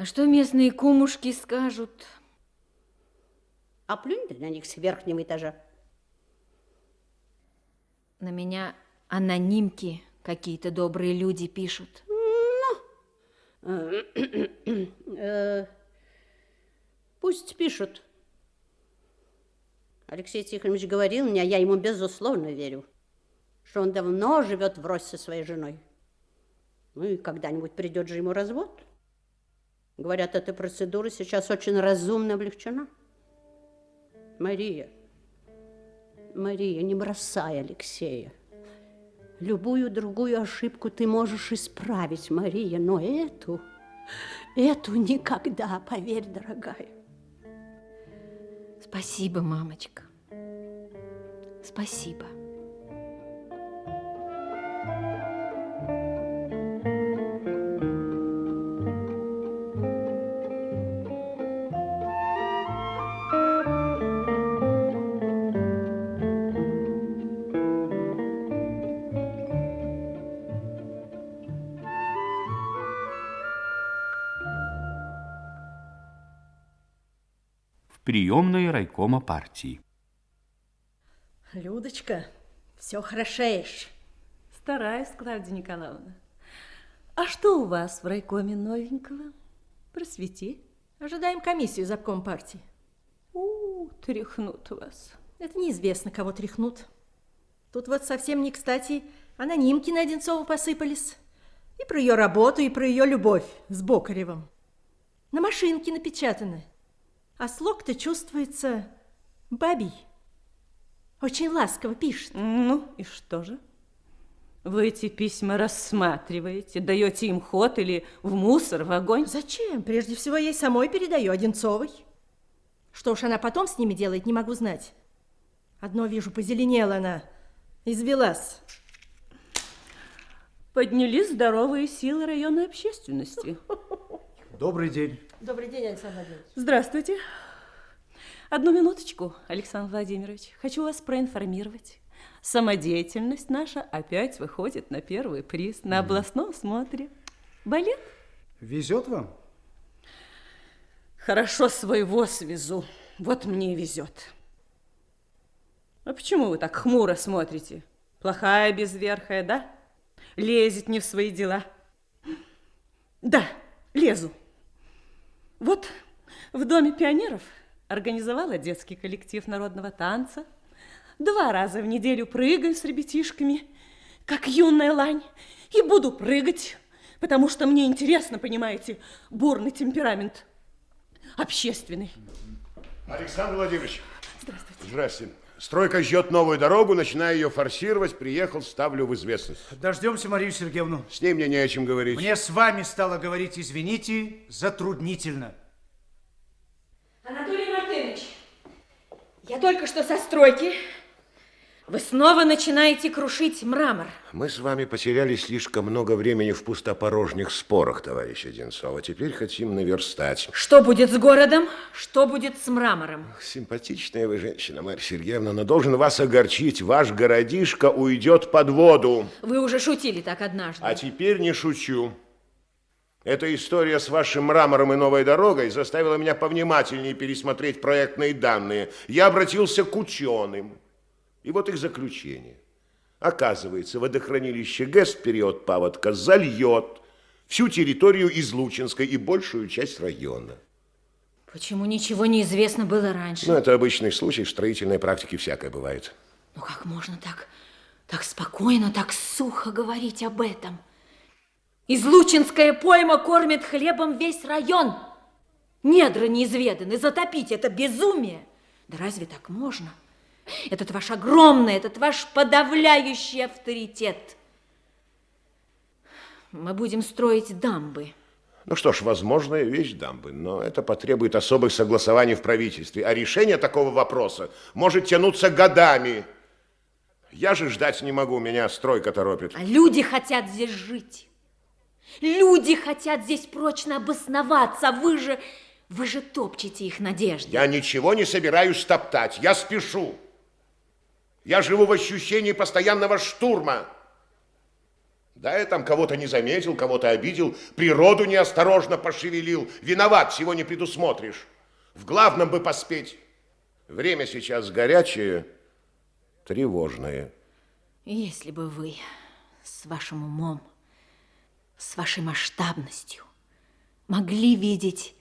А что местные кумушки скажут? А плюнь ты на них с верхнего этажа. На меня анонимки какие-то добрые люди пишут. Э, Пусть пишут. Алексей Тихонович говорил мне, а я ему безусловно верю, что он давно живет врозь со своей женой. Ну и когда-нибудь придет же ему развод. Говорят, эта процедура сейчас очень разумно облегчена. Мария, Мария, не бросай Алексея. Любую другую ошибку ты можешь исправить, Мария, но эту, эту никогда, поверь, дорогая. Спасибо, мамочка. Спасибо. В приемной райкома партии. Людочка, все хорошеешь. Стараюсь, Клавдия Николаевна. А что у вас в райкоме новенького? Просвети. Ожидаем комиссию за обком партии. У, тряхнут вас. Это неизвестно, кого тряхнут. Тут вот совсем не кстати анонимки на Одинцову посыпались. И про ее работу, и про ее любовь с Бокаревым. На машинке напечатаны. А слог-то чувствуется бабий. Очень ласково пишет. Ну, и что же? Вы эти письма рассматриваете, даете им ход или в мусор, в огонь? Зачем? Прежде всего, ей самой передаю Одинцовой. Что уж она потом с ними делает, не могу знать. Одно вижу, позеленела она, извелась. Поднялись здоровые силы районной общественности. Добрый день. Добрый день, Александр Владимирович. Здравствуйте. Одну минуточку, Александр Владимирович. Хочу вас проинформировать. Самодеятельность наша опять выходит на первый приз на областном смотре. Балет? Везет вам? Хорошо своего свезу. Вот мне и везет. А почему вы так хмуро смотрите? Плохая безверхая, да? Лезет не в свои дела. Да, лезу. Вот в Доме пионеров организовала детский коллектив народного танца. Два раза в неделю прыгаю с ребятишками, как юная лань, и буду прыгать, потому что мне интересно, понимаете, бурный темперамент общественный. Александр Владимирович. Здравствуйте. Здравствуйте. Стройка ждет новую дорогу, начинаю ее форсировать, приехал, ставлю в известность. Дождемся Марию Сергеевну. С ней мне не о чем говорить. Мне с вами стало говорить, извините, затруднительно. Анатолий Мартынович, я только что со стройки. Вы снова начинаете крушить мрамор. Мы с вами потеряли слишком много времени в пустопорожних спорах, товарищ Одинцова. Теперь хотим наверстать. Что будет с городом? Что будет с мрамором? Симпатичная вы женщина, Марья Сергеевна, но должен вас огорчить. Ваш городишко уйдет под воду. Вы уже шутили так однажды. А теперь не шучу. Эта история с вашим мрамором и новой дорогой заставила меня повнимательнее пересмотреть проектные данные. Я обратился к ученым. И вот их заключение. Оказывается, водохранилище ГЭС в период паводка зальет всю территорию Излучинской и большую часть района. Почему ничего не известно было раньше? Ну, это обычный случай, в строительной практике всякое бывает. Ну как можно так, так спокойно, так сухо говорить об этом? Излучинская пойма кормит хлебом весь район. Недра неизведаны, затопить это безумие. Да разве так можно? Этот ваш огромный, этот ваш подавляющий авторитет. Мы будем строить дамбы. Ну что ж, возможная вещь дамбы, но это потребует особых согласований в правительстве. А решение такого вопроса может тянуться годами. Я же ждать не могу, меня стройка торопит. А люди хотят здесь жить. Люди хотят здесь прочно обосноваться, вы же, вы же топчете их надежды. Я ничего не собираюсь топтать, я спешу. Я живу в ощущении постоянного штурма. Да, я там кого-то не заметил, кого-то обидел, природу неосторожно пошевелил. Виноват, всего не предусмотришь. В главном бы поспеть. Время сейчас горячее, тревожное. Если бы вы с вашим умом, с вашей масштабностью могли видеть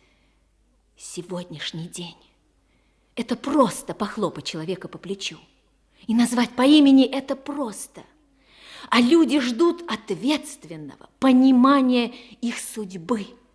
сегодняшний день. Это просто похлопать человека по плечу. И назвать по имени это просто. А люди ждут ответственного понимания их судьбы –